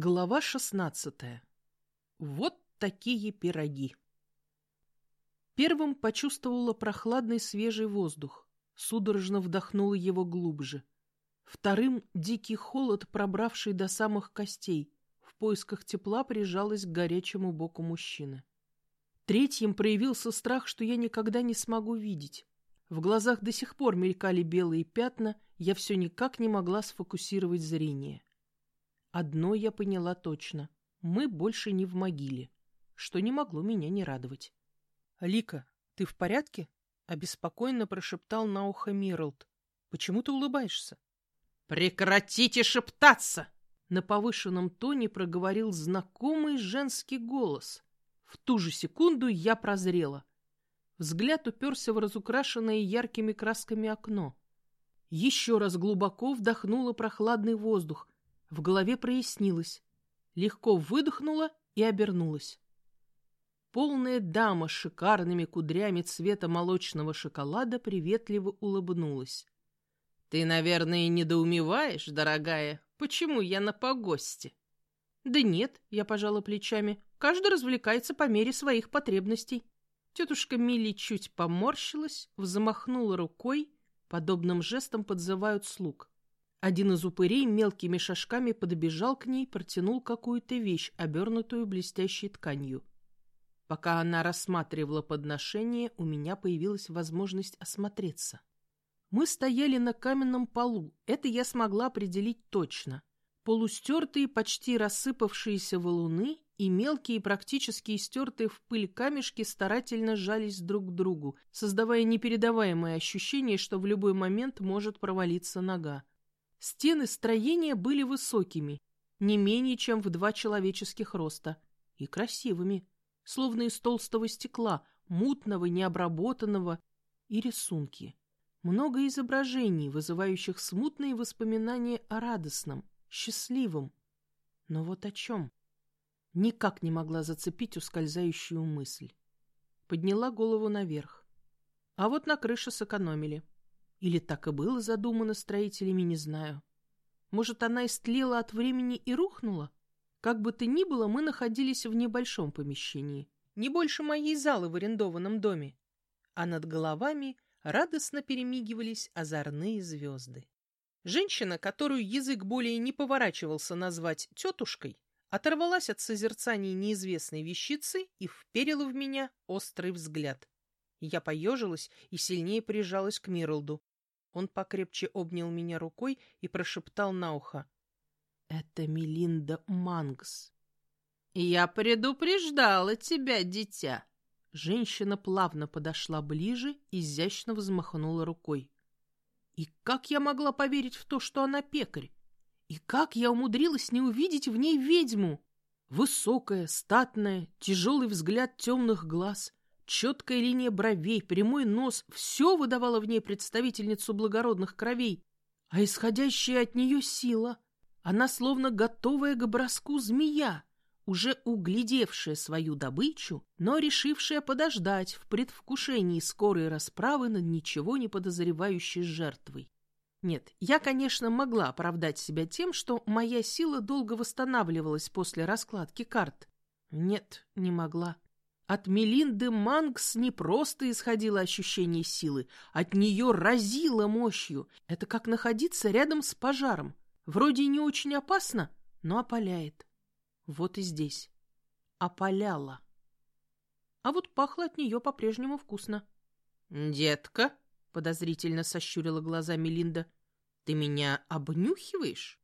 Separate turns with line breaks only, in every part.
Глава шестнадцатая. Вот такие пироги. Первым почувствовала прохладный свежий воздух, судорожно вдохнула его глубже. Вторым — дикий холод, пробравший до самых костей, в поисках тепла прижалась к горячему боку мужчины. Третьим проявился страх, что я никогда не смогу видеть. В глазах до сих пор мелькали белые пятна, я все никак не могла сфокусировать зрение. Одно я поняла точно. Мы больше не в могиле, что не могло меня не радовать. — Лика, ты в порядке? — обеспокоенно прошептал на ухо Мирлд. — Почему ты улыбаешься? — Прекратите шептаться! На повышенном тоне проговорил знакомый женский голос. В ту же секунду я прозрела. Взгляд уперся в разукрашенное яркими красками окно. Еще раз глубоко вдохнула прохладный воздух, в голове прояснилось. Легко выдохнула и обернулась. Полная дама с шикарными кудрями цвета молочного шоколада приветливо улыбнулась. — Ты, наверное, недоумеваешь, дорогая, почему я на погосте? — Да нет, — я пожала плечами, — каждый развлекается по мере своих потребностей. Тетушка Милли чуть поморщилась, взмахнула рукой, подобным жестом подзывают слуг. Один из упырей мелкими шажками подбежал к ней, протянул какую-то вещь, обернутую блестящей тканью. Пока она рассматривала подношение, у меня появилась возможность осмотреться. Мы стояли на каменном полу, это я смогла определить точно. Полустертые, почти рассыпавшиеся валуны и мелкие, практически истертые в пыль камешки старательно жались друг к другу, создавая непередаваемое ощущение, что в любой момент может провалиться нога. Стены строения были высокими, не менее чем в два человеческих роста, и красивыми, словно из толстого стекла, мутного, необработанного, и рисунки. Много изображений, вызывающих смутные воспоминания о радостном, счастливом. Но вот о чем? Никак не могла зацепить ускользающую мысль. Подняла голову наверх. А вот на крыше сэкономили. Или так и было задумано строителями, не знаю. Может, она истлела от времени и рухнула? Как бы то ни было, мы находились в небольшом помещении. Не больше моей залы в арендованном доме. А над головами радостно перемигивались озорные звезды. Женщина, которую язык более не поворачивался назвать тетушкой, оторвалась от созерцания неизвестной вещицы и вперила в меня острый взгляд. Я поежилась и сильнее прижалась к Мирлду. Он покрепче обнял меня рукой и прошептал на ухо. «Это Мелинда Мангс». «Я предупреждала тебя, дитя!» Женщина плавно подошла ближе, изящно взмахнула рукой. И как я могла поверить в то, что она пекарь? И как я умудрилась не увидеть в ней ведьму? Высокая, статная, тяжелый взгляд темных глаз, Четкая линия бровей, прямой нос — все выдавало в ней представительницу благородных кровей. А исходящая от нее сила, она словно готовая к броску змея, уже углядевшая свою добычу, но решившая подождать в предвкушении скорой расправы над ничего не подозревающей жертвой. Нет, я, конечно, могла оправдать себя тем, что моя сила долго восстанавливалась после раскладки карт. Нет, не могла. От Мелинды Мангс не просто исходило ощущение силы, от нее разило мощью. Это как находиться рядом с пожаром. Вроде не очень опасно, но опаляет. Вот и здесь. Опаляла. А вот пахло от нее по-прежнему вкусно. «Детка», — подозрительно сощурила глаза Мелинда, — «ты меня обнюхиваешь?»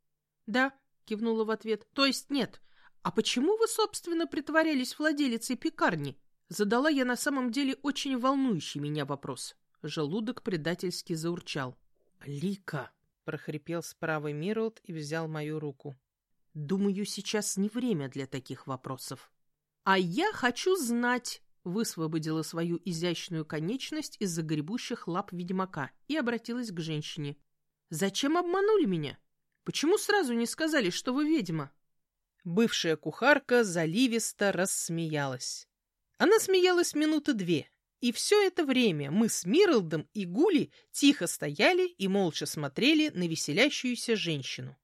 «Да», — кивнула в ответ, — «то есть нет, «А почему вы, собственно, притворялись владелицей пекарни?» Задала я на самом деле очень волнующий меня вопрос. Желудок предательски заурчал. «Лика!» — прохрипел справа Мирлд и взял мою руку. «Думаю, сейчас не время для таких вопросов». «А я хочу знать!» — высвободила свою изящную конечность из загребущих лап ведьмака и обратилась к женщине. «Зачем обманули меня? Почему сразу не сказали, что вы ведьма?» Бывшая кухарка заливисто рассмеялась. Она смеялась минуты две, и все это время мы с Мирлдом и Гули тихо стояли и молча смотрели на веселящуюся женщину.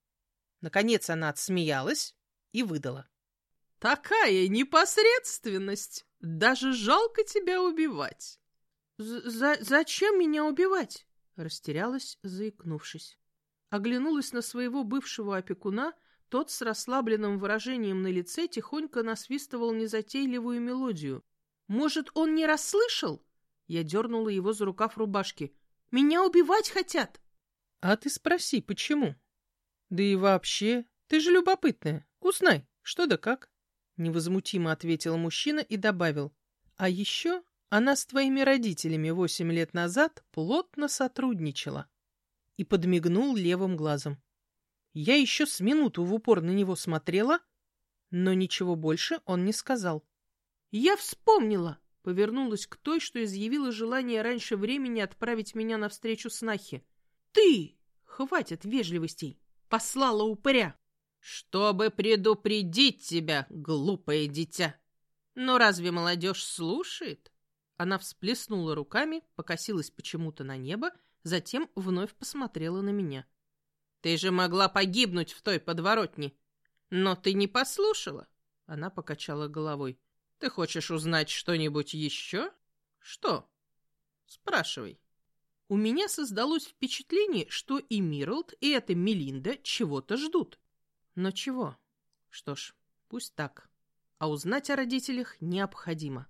Наконец она отсмеялась, и выдала. «Такая непосредственность! Даже жалко тебя убивать!» За «Зачем меня убивать?» — растерялась, заикнувшись. Оглянулась на своего бывшего опекуна, тот с расслабленным выражением на лице тихонько насвистывал незатейливую мелодию. «Может, он не расслышал?» Я дернула его за рукав рубашки. «Меня убивать хотят!» «А ты спроси, почему?» «Да и вообще, ты же любопытная. Узнай, что да как?» Невозмутимо ответил мужчина и добавил. «А еще она с твоими родителями восемь лет назад плотно сотрудничала». И подмигнул левым глазом. Я еще с минуту в упор на него смотрела, но ничего больше он не сказал. «Я вспомнила!» — повернулась к той, что изъявила желание раньше времени отправить меня навстречу с Нахи. «Ты! Хватит вежливостей! Послала упыря!» «Чтобы предупредить тебя, глупое дитя! Но разве молодежь слушает?» Она всплеснула руками, покосилась почему-то на небо, затем вновь посмотрела на меня. Ты же могла погибнуть в той подворотне. Но ты не послушала. Она покачала головой. Ты хочешь узнать что-нибудь еще? Что? Спрашивай. У меня создалось впечатление, что и Мирлд, и эта Мелинда чего-то ждут. Но чего? Что ж, пусть так. А узнать о родителях необходимо.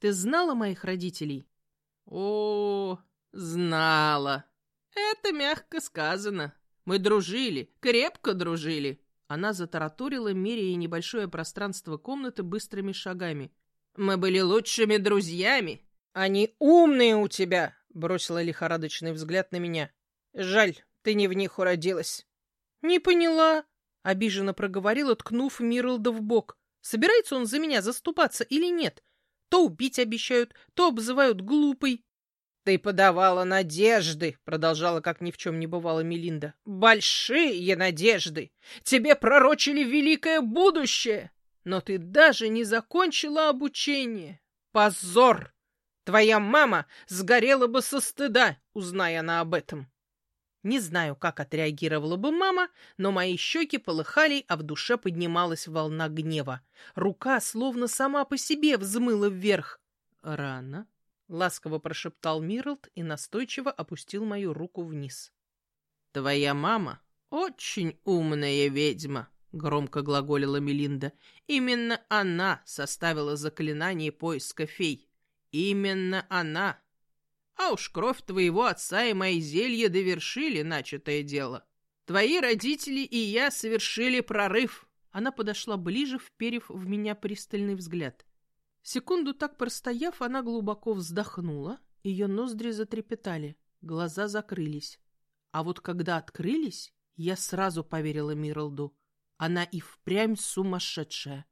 Ты знала моих родителей? О, знала. Это мягко сказано. Мы дружили, крепко дружили. Она затараторила, меряя небольшое пространство комнаты быстрыми шагами. Мы были лучшими друзьями. Они умные у тебя, бросила лихорадочный взгляд на меня. Жаль, ты не в них уродилась. Не поняла, обиженно проговорила, ткнув Мирлда в бок. Собирается он за меня заступаться или нет? То убить обещают, то обзывают глупой. «Ты подавала надежды», — продолжала, как ни в чем не бывало Мелинда. «Большие надежды! Тебе пророчили великое будущее! Но ты даже не закончила обучение! Позор! Твоя мама сгорела бы со стыда, узная она об этом!» Не знаю, как отреагировала бы мама, но мои щеки полыхали, а в душе поднималась волна гнева. Рука словно сама по себе взмыла вверх. «Рано», Ласково прошептал Мирлд и настойчиво опустил мою руку вниз. «Твоя мама очень умная ведьма», — громко глаголила Мелинда. «Именно она составила заклинание поиска фей. Именно она. А уж кровь твоего отца и мои зелья довершили начатое дело. Твои родители и я совершили прорыв». Она подошла ближе, вперев в меня пристальный взгляд. Секунду так простояв, она глубоко вздохнула, ее ноздри затрепетали, глаза закрылись. А вот когда открылись, я сразу поверила Мирлду. Она и впрямь сумасшедшая.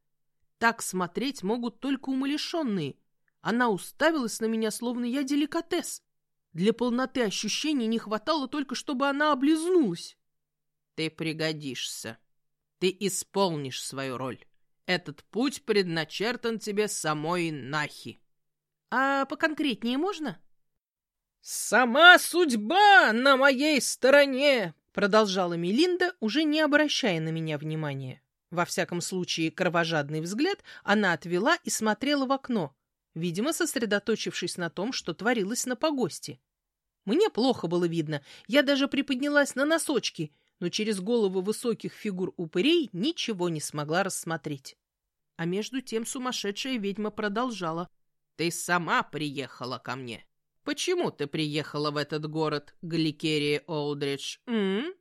Так смотреть могут только умалишенные. Она уставилась на меня, словно я деликатес. Для полноты ощущений не хватало только, чтобы она облизнулась. Ты пригодишься. Ты исполнишь свою роль. Этот путь предначертан тебе самой Нахи. А поконкретнее можно? Сама судьба на моей стороне, продолжала Мелинда, уже не обращая на меня внимания. Во всяком случае, кровожадный взгляд она отвела и смотрела в окно, видимо, сосредоточившись на том, что творилось на погосте. Мне плохо было видно, я даже приподнялась на носочки, но через головы высоких фигур упырей ничего не смогла рассмотреть. А между тем сумасшедшая ведьма продолжала. «Ты сама приехала ко мне. Почему ты приехала в этот город, Гликерия Олдридж, м,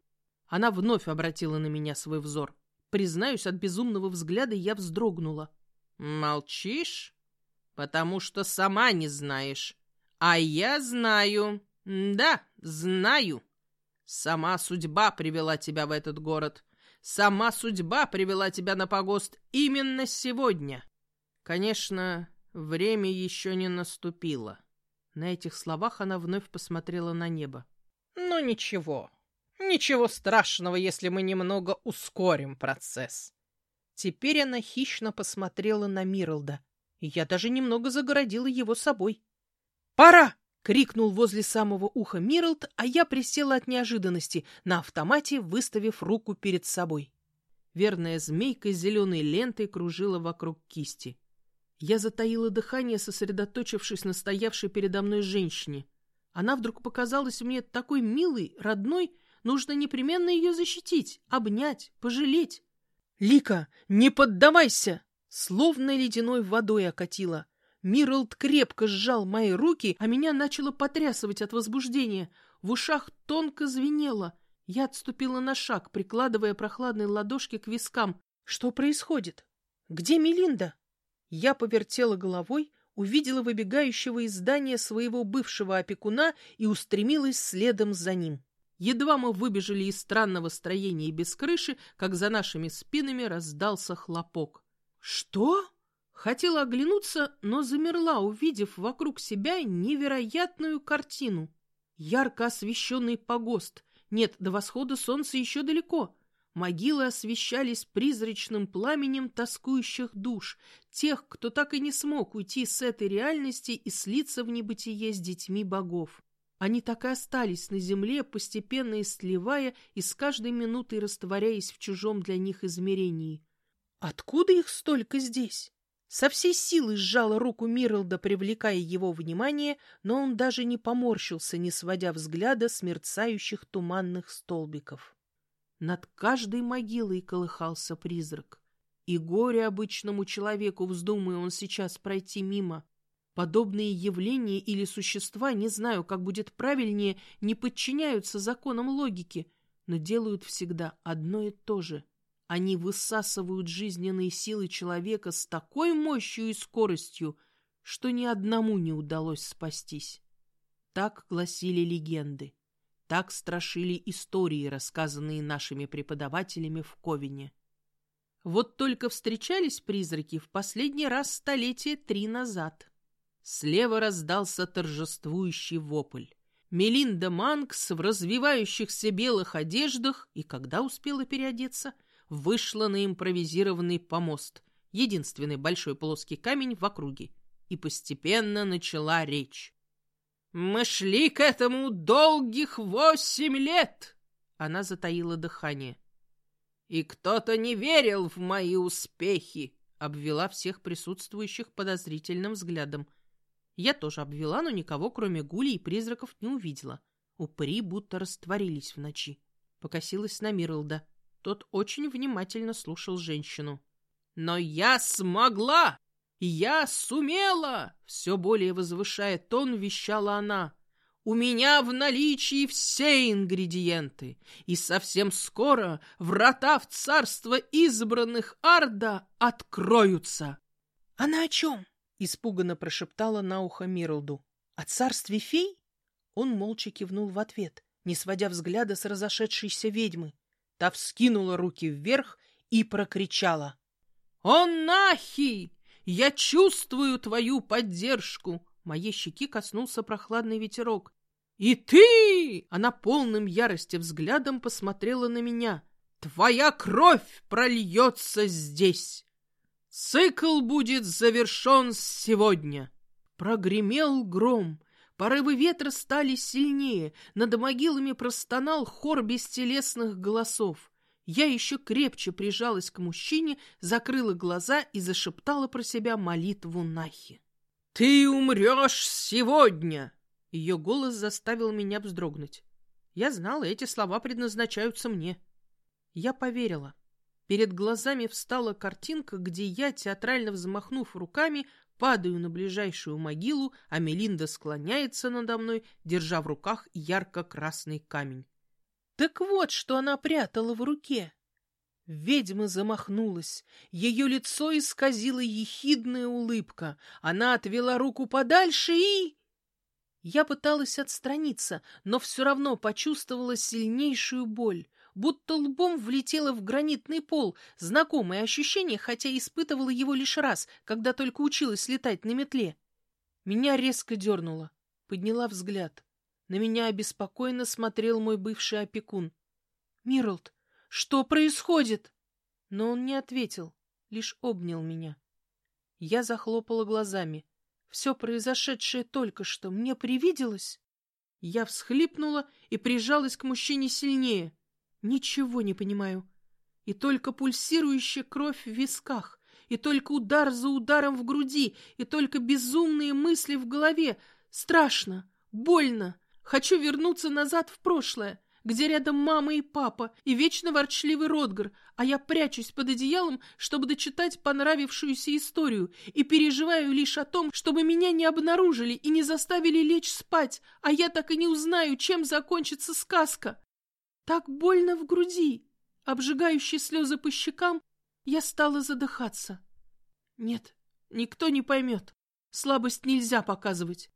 Она вновь обратила на меня свой взор. Признаюсь, от безумного взгляда я вздрогнула. «Молчишь? Потому что сама не знаешь. А я знаю. Да, знаю. Сама судьба привела тебя в этот город. Сама судьба привела тебя на погост именно сегодня. Конечно, время еще не наступило. На этих словах она вновь посмотрела на небо. Но ничего. Ничего страшного, если мы немного ускорим процесс. Теперь она хищно посмотрела на Мирлда, я даже немного загородила его собой. «Пора!» — крикнул возле самого уха Мирлд, а я присела от неожиданности, на автомате выставив руку перед собой. Верная змейка с зеленой лентой кружила вокруг кисти. Я затаила дыхание, сосредоточившись на стоявшей передо мной женщине. Она вдруг показалась мне такой милой, родной, нужно непременно ее защитить, обнять, пожалеть. «Лика, не поддавайся!» Словно ледяной водой окатила. Мирлд крепко сжал мои руки, а меня начало потрясывать от возбуждения. В ушах тонко звенело. Я отступила на шаг, прикладывая прохладные ладошки к вискам. Что происходит? Где Мелинда? Я повертела головой, увидела выбегающего из здания своего бывшего опекуна и устремилась следом за ним. Едва мы выбежали из странного строения без крыши, как за нашими спинами раздался хлопок. «Что?» Хотела оглянуться, но замерла, увидев вокруг себя невероятную картину. Ярко освещенный погост. Нет, до восхода солнца еще далеко. Могилы освещались призрачным пламенем тоскующих душ, тех, кто так и не смог уйти с этой реальности и слиться в небытие с детьми богов. Они так и остались на земле, постепенно истлевая и с каждой минутой растворяясь в чужом для них измерении. Откуда их столько здесь? Со всей силы сжала руку Мирлда, привлекая его внимание, но он даже не поморщился, не сводя взгляда с мерцающих туманных столбиков. Над каждой могилой колыхался призрак. И горе обычному человеку, вздумая он сейчас пройти мимо. Подобные явления или существа, не знаю, как будет правильнее, не подчиняются законам логики, но делают всегда одно и то же — они высасывают жизненные силы человека с такой мощью и скоростью, что ни одному не удалось спастись. Так гласили легенды. Так страшили истории, рассказанные нашими преподавателями в Ковине. Вот только встречались призраки в последний раз столетия три назад. Слева раздался торжествующий вопль. Мелинда Манкс в развивающихся белых одеждах и когда успела переодеться – вышла на импровизированный помост, единственный большой плоский камень в округе, и постепенно начала речь. «Мы шли к этому долгих восемь лет!» Она затаила дыхание. «И кто-то не верил в мои успехи!» Обвела всех присутствующих подозрительным взглядом. Я тоже обвела, но никого, кроме гулей и призраков, не увидела. Упыри будто растворились в ночи. Покосилась на Мирлда. Тот очень внимательно слушал женщину. «Но я смогла! Я сумела!» Все более возвышая тон, вещала она. «У меня в наличии все ингредиенты, и совсем скоро врата в царство избранных Арда откроются!» «Она о чем?» — испуганно прошептала на ухо Мирлду. «О царстве фей?» Он молча кивнул в ответ, не сводя взгляда с разошедшейся ведьмы. Та вскинула руки вверх и прокричала. «О, Нахи! Я чувствую твою поддержку!» Моей щеки коснулся прохладный ветерок. «И ты!» Она полным ярости взглядом посмотрела на меня. «Твоя кровь прольется здесь! Цикл будет завершен сегодня!» Прогремел гром, Порывы ветра стали сильнее, над могилами простонал хор бестелесных голосов. Я еще крепче прижалась к мужчине, закрыла глаза и зашептала про себя молитву Нахи. «Ты умрешь сегодня!» Ее голос заставил меня вздрогнуть. Я знала, эти слова предназначаются мне. Я поверила. Перед глазами встала картинка, где я, театрально взмахнув руками, Падаю на ближайшую могилу, а Мелинда склоняется надо мной, держа в руках ярко-красный камень. Так вот, что она прятала в руке. Ведьма замахнулась. Ее лицо исказила ехидная улыбка. Она отвела руку подальше и... Я пыталась отстраниться, но все равно почувствовала сильнейшую боль будто лбом влетела в гранитный пол, знакомое ощущение, хотя испытывала его лишь раз, когда только училась летать на метле. Меня резко дернуло, подняла взгляд. На меня обеспокоенно смотрел мой бывший опекун. «Мирлд, что происходит?» Но он не ответил, лишь обнял меня. Я захлопала глазами. Все произошедшее только что мне привиделось? Я всхлипнула и прижалась к мужчине сильнее. Ничего не понимаю. И только пульсирующая кровь в висках, и только удар за ударом в груди, и только безумные мысли в голове. Страшно, больно. Хочу вернуться назад в прошлое, где рядом мама и папа, и вечно ворчливый Ротгар, а я прячусь под одеялом, чтобы дочитать понравившуюся историю, и переживаю лишь о том, чтобы меня не обнаружили и не заставили лечь спать, а я так и не узнаю, чем закончится сказка. Так больно в груди, обжигающие слезы по щекам, я стала задыхаться. Нет, никто не поймет. Слабость нельзя показывать.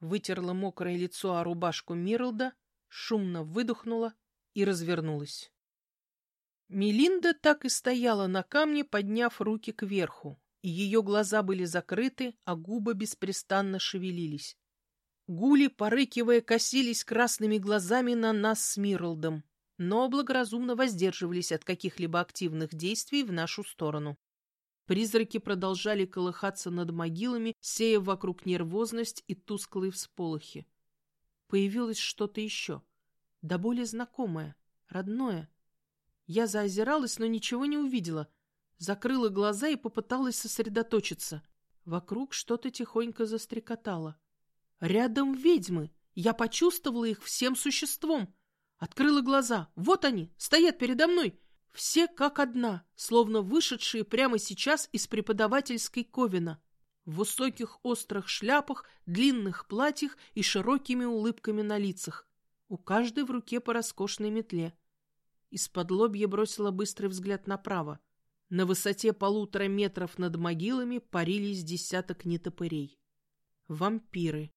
Вытерла мокрое лицо о рубашку Мирлда, шумно выдохнула и развернулась. Мелинда так и стояла на камне, подняв руки кверху, ее глаза были закрыты, а губы беспрестанно шевелились. Гули, порыкивая, косились красными глазами на нас с Мирлдом, но благоразумно воздерживались от каких-либо активных действий в нашу сторону. Призраки продолжали колыхаться над могилами, сея вокруг нервозность и тусклые всполохи. Появилось что-то еще, да более знакомое, родное. Я заозиралась, но ничего не увидела. Закрыла глаза и попыталась сосредоточиться. Вокруг что-то тихонько застрекотало. Рядом ведьмы. Я почувствовала их всем существом. Открыла глаза. Вот они, стоят передо мной. Все как одна, словно вышедшие прямо сейчас из преподавательской ковина в высоких острых шляпах, длинных платьях и широкими улыбками на лицах. У каждой в руке по роскошной метле. Из-под лобья бросила быстрый взгляд направо. На высоте полутора метров над могилами парились десяток нетопырей. Вампиры.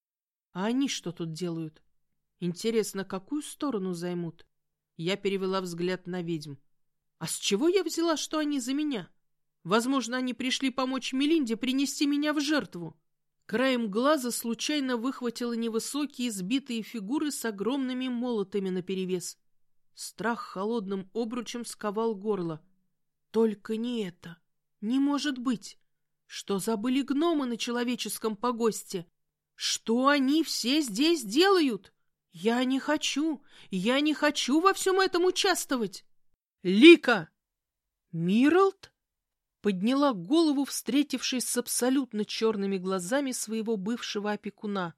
А они что тут делают? Интересно, какую сторону займут? Я перевела взгляд на ведьм. А с чего я взяла, что они за меня? — Возможно, они пришли помочь Мелинде принести меня в жертву. Краем глаза случайно выхватила невысокие сбитые фигуры с огромными молотами наперевес. Страх холодным обручем сковал горло. Только не это. Не может быть. Что забыли гномы на человеческом погосте? Что они все здесь делают? Я не хочу, я не хочу во всем этом участвовать. Лика! Миралд? подняла голову, встретившись с абсолютно черными глазами своего бывшего опекуна.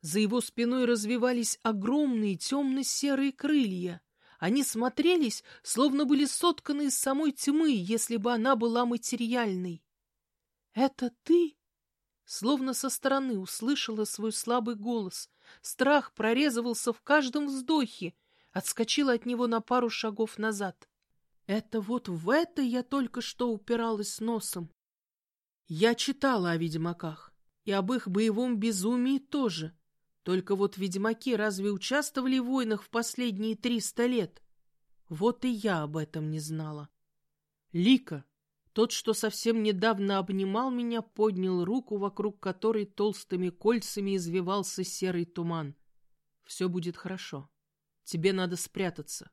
За его спиной развивались огромные темно-серые крылья. Они смотрелись, словно были сотканы из самой тьмы, если бы она была материальной. «Это ты?» Словно со стороны услышала свой слабый голос. Страх прорезывался в каждом вздохе, отскочила от него на пару шагов назад. Это вот в это я только что упиралась носом. Я читала о ведьмаках, и об их боевом безумии тоже. Только вот ведьмаки разве участвовали в войнах в последние триста лет? Вот и я об этом не знала. Лика, тот, что совсем недавно обнимал меня, поднял руку, вокруг которой толстыми кольцами извивался серый туман. Все будет хорошо. Тебе надо спрятаться.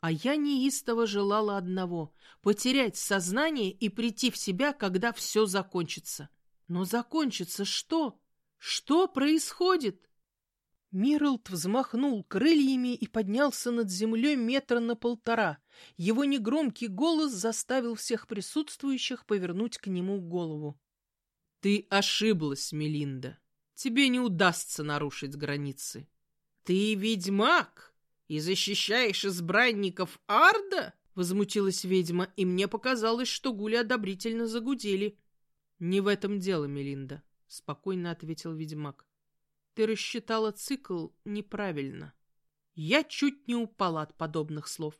А я неистово желала одного — потерять сознание и прийти в себя, когда все закончится. Но закончится что? Что происходит? Мирлд взмахнул крыльями и поднялся над землей метра на полтора. Его негромкий голос заставил всех присутствующих повернуть к нему голову. — Ты ошиблась, Мелинда. Тебе не удастся нарушить границы. — Ты ведьмак! «И защищаешь избранников Арда?» — возмутилась ведьма, и мне показалось, что гули одобрительно загудели. «Не в этом дело, Мелинда», — спокойно ответил ведьмак. «Ты рассчитала цикл неправильно». Я чуть не упала от подобных слов.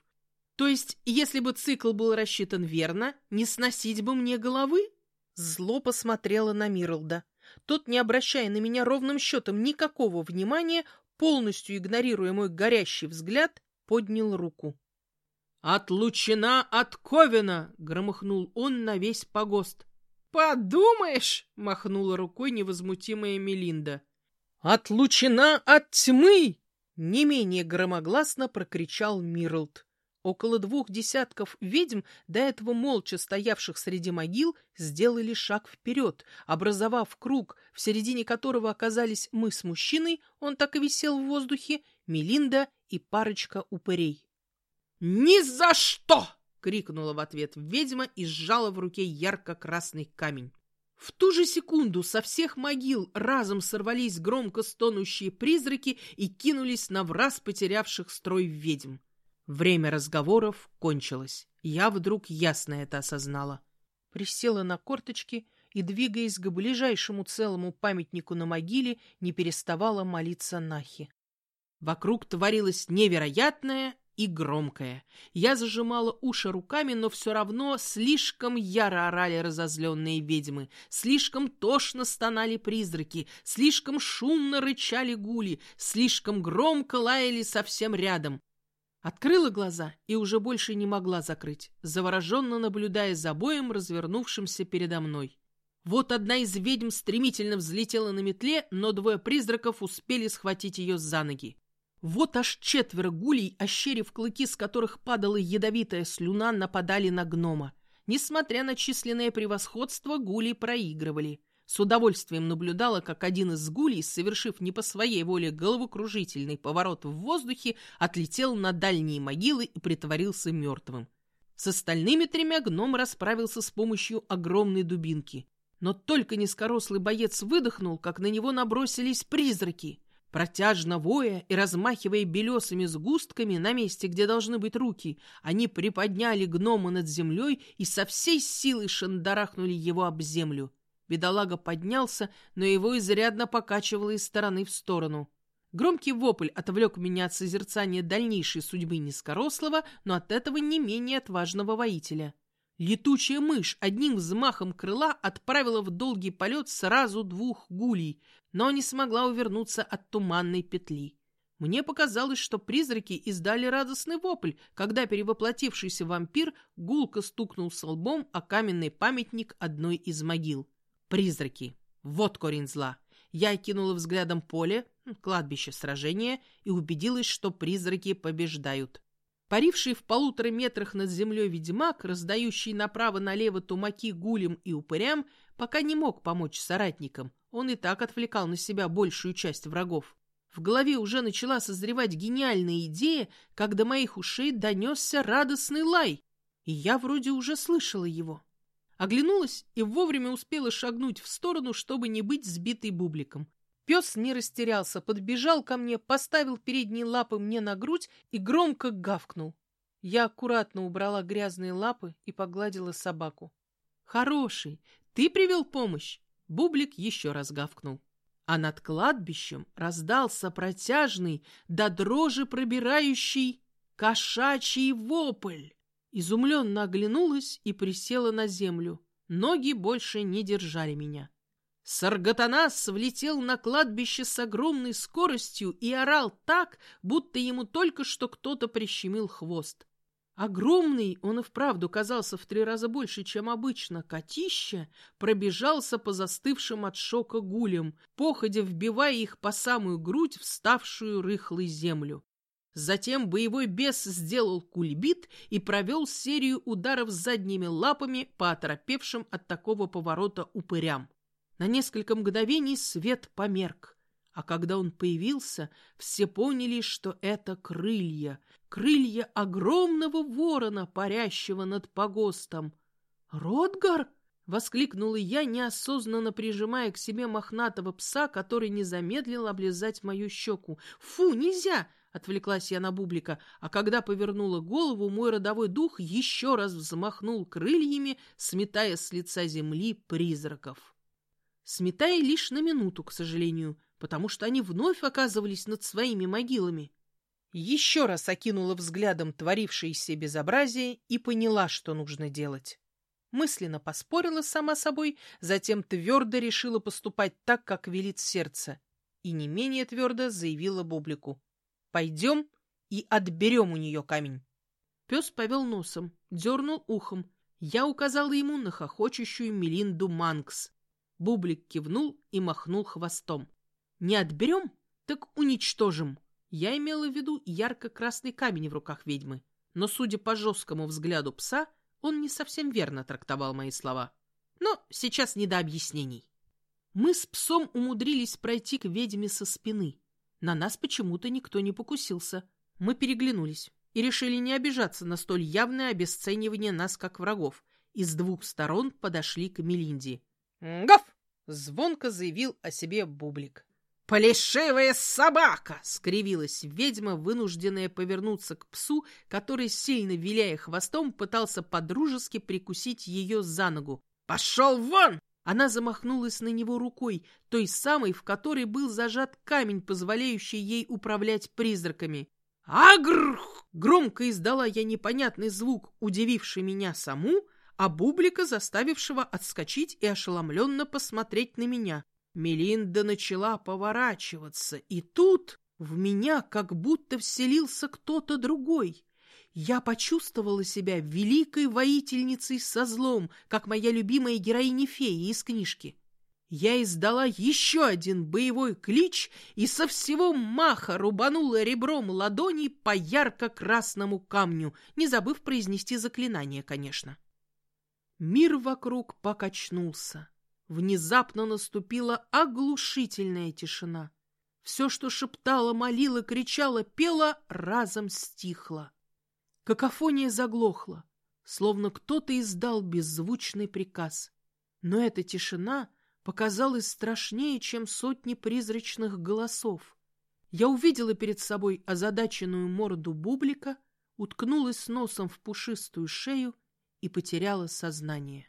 То есть, если бы цикл был рассчитан верно, не сносить бы мне головы? Зло посмотрела на Мирлда. Тот, не обращая на меня ровным счетом никакого внимания, полностью игнорируя мой горящий взгляд, поднял руку. «Отлучена от Ковина!» — громыхнул он на весь погост. «Подумаешь!» — махнула рукой невозмутимая Мелинда. «Отлучена от тьмы!» — не менее громогласно прокричал Мирлд. Около двух десятков ведьм, до этого молча стоявших среди могил, сделали шаг вперед, образовав круг, в середине которого оказались мы с мужчиной, он так и висел в воздухе, Мелинда и парочка упырей. «Ни за что!» — крикнула в ответ ведьма и сжала в руке ярко-красный камень. В ту же секунду со всех могил разом сорвались громко стонущие призраки и кинулись на враз потерявших строй ведьм. Время разговоров кончилось. Я вдруг ясно это осознала. Присела на корточки и, двигаясь к ближайшему целому памятнику на могиле, не переставала молиться Нахи. Вокруг творилось невероятное и громкое. Я зажимала уши руками, но все равно слишком яро орали разозленные ведьмы, слишком тошно стонали призраки, слишком шумно рычали гули, слишком громко лаяли совсем рядом. Открыла глаза и уже больше не могла закрыть, завороженно наблюдая за боем, развернувшимся передо мной. Вот одна из ведьм стремительно взлетела на метле, но двое призраков успели схватить ее за ноги. Вот аж четверо гулей, ощерив клыки, с которых падала ядовитая слюна, нападали на гнома. Несмотря на численное превосходство, гули проигрывали. С удовольствием наблюдала, как один из гулей, совершив не по своей воле головокружительный поворот в воздухе, отлетел на дальние могилы и притворился мертвым. С остальными тремя гном расправился с помощью огромной дубинки. Но только низкорослый боец выдохнул, как на него набросились призраки. Протяжно воя и размахивая белесыми сгустками на месте, где должны быть руки, они приподняли гнома над землей и со всей силы шандарахнули его об землю. Бедолага поднялся, но его изрядно покачивало из стороны в сторону. Громкий вопль отвлек меня от созерцания дальнейшей судьбы низкорослого, но от этого не менее отважного воителя. Летучая мышь одним взмахом крыла отправила в долгий полет сразу двух гулей, но не смогла увернуться от туманной петли. Мне показалось, что призраки издали радостный вопль, когда перевоплотившийся вампир гулко стукнул с лбом о каменный памятник одной из могил. Призраки. Вот корень зла. Я кинула взглядом поле, кладбище сражения, и убедилась, что призраки побеждают. Паривший в полутора метрах над землей ведьмак, раздающий направо-налево тумаки гулям и упырям, пока не мог помочь соратникам. Он и так отвлекал на себя большую часть врагов. В голове уже начала созревать гениальная идея, как до моих ушей донесся радостный лай, и я вроде уже слышала его. Оглянулась и вовремя успела шагнуть в сторону, чтобы не быть сбитой бубликом. Пес не растерялся, подбежал ко мне, поставил передние лапы мне на грудь и громко гавкнул. Я аккуратно убрала грязные лапы и погладила собаку. «Хороший! Ты привел помощь!» Бублик еще раз гавкнул. А над кладбищем раздался протяжный, до дрожи пробирающий кошачий вопль. Изумленно оглянулась и присела на землю. Ноги больше не держали меня. Саргатанас влетел на кладбище с огромной скоростью и орал так, будто ему только что кто-то прищемил хвост. Огромный, он и вправду казался в три раза больше, чем обычно, котища пробежался по застывшим от шока гулям, походя вбивая их по самую грудь вставшую рыхлой землю. Затем боевой бес сделал кульбит и провел серию ударов задними лапами по оторопевшим от такого поворота упырям. На несколько мгновений свет померк, а когда он появился, все поняли, что это крылья, крылья огромного ворона, парящего над погостом. «Ротгар!» — воскликнула я, неосознанно прижимая к себе мохнатого пса, который не замедлил облизать мою щеку. «Фу, нельзя!» — отвлеклась я на бублика, а когда повернула голову, мой родовой дух еще раз взмахнул крыльями, сметая с лица земли призраков сметая лишь на минуту, к сожалению, потому что они вновь оказывались над своими могилами. Еще раз окинула взглядом творившееся безобразие и поняла, что нужно делать. Мысленно поспорила сама собой, затем твердо решила поступать так, как велит сердце, и не менее твердо заявила Бублику. «Пойдем и отберем у нее камень». Пес повел носом, дернул ухом. Я указала ему на хохочущую Мелинду Манкс, Бублик кивнул и махнул хвостом. «Не отберем, так уничтожим». Я имела в виду ярко-красный камень в руках ведьмы, но, судя по жесткому взгляду пса, он не совсем верно трактовал мои слова. Но сейчас не до объяснений. Мы с псом умудрились пройти к ведьме со спины. На нас почему-то никто не покусился. Мы переглянулись. и решили не обижаться на столь явное обесценивание нас как врагов, и с двух сторон подошли к Мелинде. «Гав!» — звонко заявил о себе Бублик. «Полишивая собака!» — скривилась ведьма, вынужденная повернуться к псу, который, сильно виляя хвостом, пытался подружески прикусить ее за ногу. «Пошел вон!» Она замахнулась на него рукой, той самой, в которой был зажат камень, позволяющий ей управлять призраками. «Агрх!» Громко издала я непонятный звук, удививший меня саму, а Бублика заставившего отскочить и ошеломленно посмотреть на меня. Мелинда начала поворачиваться, и тут в меня как будто вселился кто-то другой. Я почувствовала себя великой воительницей со злом, как моя любимая героиня-фея из книжки. Я издала еще один боевой клич и со всего маха рубанула ребром ладони по ярко-красному камню, не забыв произнести заклинание, конечно. Мир вокруг покачнулся. Внезапно наступила оглушительная тишина. Все, что шептала, молила, кричала, пела, разом стихло. Какофония заглохла, словно кто-то издал беззвучный приказ. Но эта тишина показалась страшнее, чем сотни призрачных голосов. Я увидела перед собой озадаченную морду бублика, уткнулась носом в пушистую шею и потеряла сознание.